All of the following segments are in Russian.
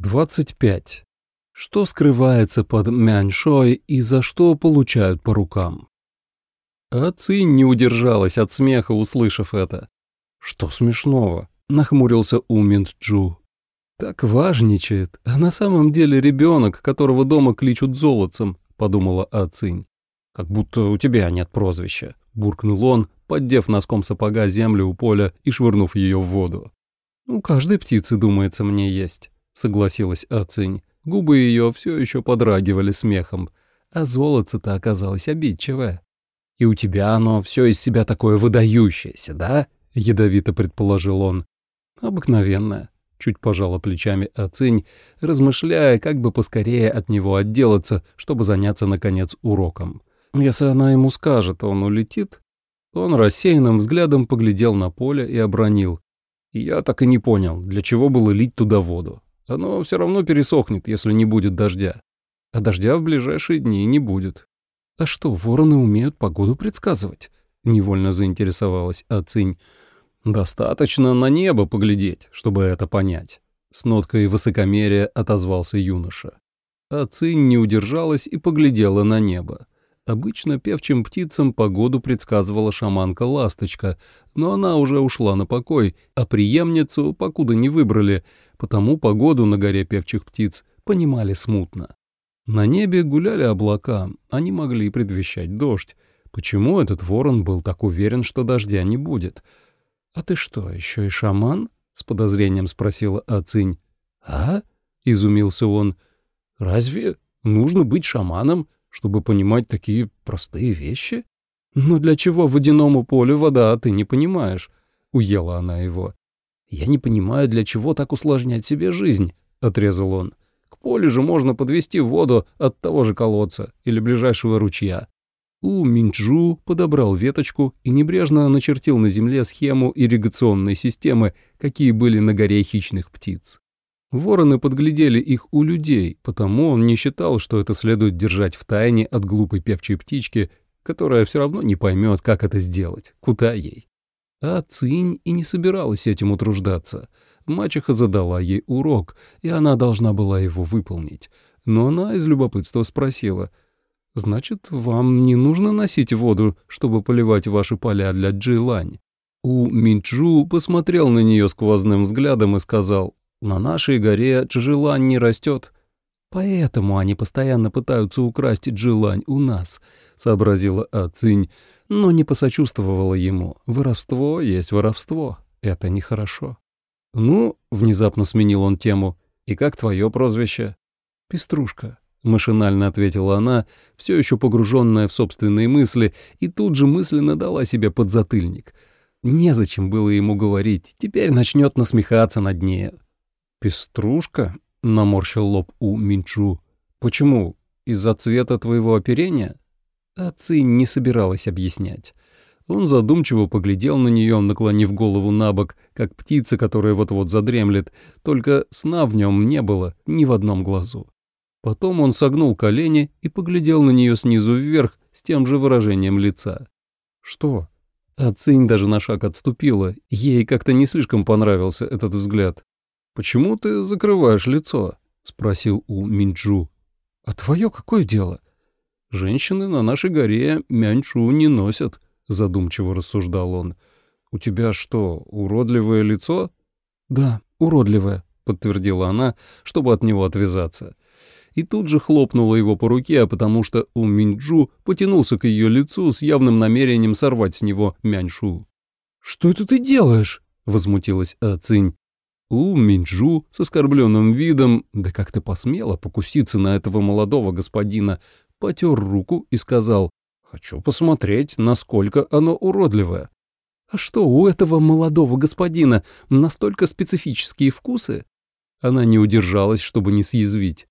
25. Что скрывается под мяньшой и за что получают по рукам? А Цинь не удержалась от смеха, услышав это. «Что смешного?» — нахмурился У Минджу. «Так важничает, а на самом деле ребенок, которого дома кличут золотцем», — подумала А Цинь. «Как будто у тебя нет прозвища», — буркнул он, поддев носком сапога землю у поля и швырнув ее в воду. «У каждой птицы, думается, мне есть», согласилась Ацинь. Губы ее все еще подрагивали смехом, а золото-то оказалось обидчивое. «И у тебя оно все из себя такое выдающееся, да?» — ядовито предположил он. «Обыкновенное», — чуть пожала плечами Ацинь, размышляя, как бы поскорее от него отделаться, чтобы заняться, наконец, уроком. Если она ему скажет, он улетит. Он рассеянным взглядом поглядел на поле и обронил. «Я так и не понял, для чего было лить туда воду. Оно все равно пересохнет, если не будет дождя. А дождя в ближайшие дни не будет. А что, вороны умеют погоду предсказывать? Невольно заинтересовалась Ацинь. Достаточно на небо поглядеть, чтобы это понять. С ноткой высокомерия отозвался юноша. Ацинь не удержалась и поглядела на небо. Обычно певчим птицам погоду предсказывала шаманка-ласточка, но она уже ушла на покой, а преемницу покуда не выбрали, потому погоду на горе певчих птиц понимали смутно. На небе гуляли облака, они могли предвещать дождь. Почему этот ворон был так уверен, что дождя не будет? «А ты что, еще и шаман?» — с подозрением спросила Ацинь. «А?» — изумился он. «Разве нужно быть шаманом?» Чтобы понимать такие простые вещи? Но для чего водяному полю вода, ты не понимаешь?» — уела она его. «Я не понимаю, для чего так усложнять себе жизнь», — отрезал он. «К полю же можно подвести воду от того же колодца или ближайшего ручья». У Минджу подобрал веточку и небрежно начертил на земле схему ирригационной системы, какие были на горе хищных птиц. Вороны подглядели их у людей, потому он не считал, что это следует держать в тайне от глупой певчей птички, которая все равно не поймет, как это сделать, куда ей. А Цинь и не собиралась этим утруждаться. Мачеха задала ей урок, и она должна была его выполнить. Но она из любопытства спросила, «Значит, вам не нужно носить воду, чтобы поливать ваши поля для Джилань?» У Минчжу посмотрел на нее сквозным взглядом и сказал, на нашей горе Чжилань не растет. Поэтому они постоянно пытаются украсть Джилань у нас, сообразила Ацинь, но не посочувствовала ему. Воровство есть воровство. Это нехорошо. Ну, внезапно сменил он тему. И как твое прозвище? Пеструшка. Машинально ответила она, все еще погруженная в собственные мысли, и тут же мысленно дала себе подзатыльник. Незачем было ему говорить, теперь начнет насмехаться над ней. «Пеструшка?» — наморщил лоб у Минчу. «Почему? Из-за цвета твоего оперения?» А не собиралась объяснять. Он задумчиво поглядел на нее, наклонив голову на бок, как птица, которая вот-вот задремлет, только сна в нем не было ни в одном глазу. Потом он согнул колени и поглядел на нее снизу вверх с тем же выражением лица. «Что?» А даже на шаг отступила, ей как-то не слишком понравился этот взгляд. «Почему ты закрываешь лицо?» — спросил у Минджу. «А твое какое дело?» «Женщины на нашей горе мяньчу не носят», — задумчиво рассуждал он. «У тебя что, уродливое лицо?» «Да, уродливое», — подтвердила она, чтобы от него отвязаться. И тут же хлопнула его по руке, потому что у Минджу потянулся к ее лицу с явным намерением сорвать с него мяньшу. «Что это ты делаешь?» — возмутилась Ацинь. У Минджу с оскорбленным видом, да как ты посмела покуситься на этого молодого господина, потер руку и сказал, «Хочу посмотреть, насколько оно уродливое». «А что, у этого молодого господина настолько специфические вкусы?» Она не удержалась, чтобы не съязвить.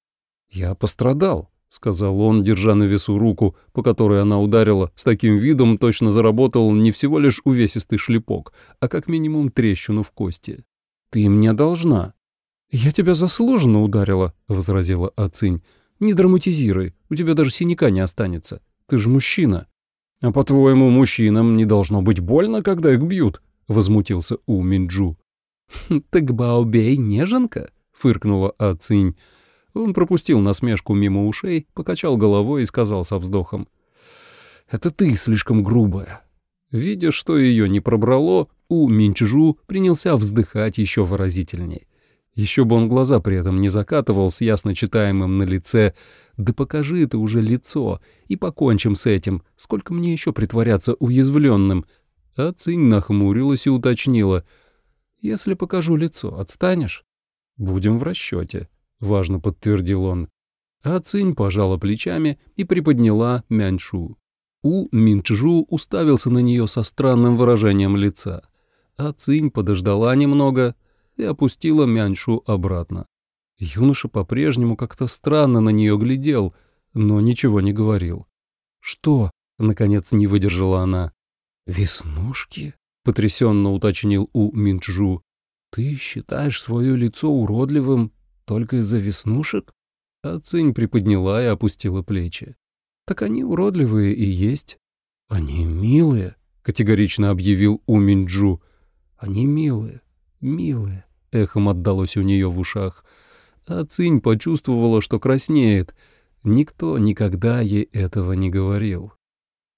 «Я пострадал», — сказал он, держа на весу руку, по которой она ударила, с таким видом точно заработал не всего лишь увесистый шлепок, а как минимум трещину в кости. «Ты мне должна». «Я тебя заслуженно ударила», — возразила Ацинь. «Не драматизируй, у тебя даже синяка не останется. Ты же мужчина». «А по-твоему, мужчинам не должно быть больно, когда их бьют?» — возмутился У Минджу. «Так Баобей неженка?» — фыркнула Ацинь. Он пропустил насмешку мимо ушей, покачал головой и сказал со вздохом. «Это ты слишком грубая». Видя, что ее не пробрало, У Минчжу принялся вздыхать еще выразительней. Еще бы он глаза при этом не закатывал с ясно читаемым на лице «Да покажи ты уже лицо, и покончим с этим, сколько мне еще притворяться уязвленным?» А Цинь нахмурилась и уточнила «Если покажу лицо, отстанешь?» «Будем в расчете», — важно подтвердил он. А Цинь пожала плечами и приподняла Мяньшу. У Минчжу уставился на нее со странным выражением лица. А Цинь подождала немного — и опустила Мяньшу обратно. Юноша по-прежнему как-то странно на нее глядел, но ничего не говорил. «Что?» — наконец не выдержала она. «Веснушки?» — потрясенно уточнил У Минчжу. «Ты считаешь свое лицо уродливым только из-за веснушек?» А Цинь приподняла и опустила плечи. «Так они уродливые и есть». «Они милые», — категорично объявил У Минчжу. «Они милые, милые». — эхом отдалось у нее в ушах. А Цинь почувствовала, что краснеет. Никто никогда ей этого не говорил.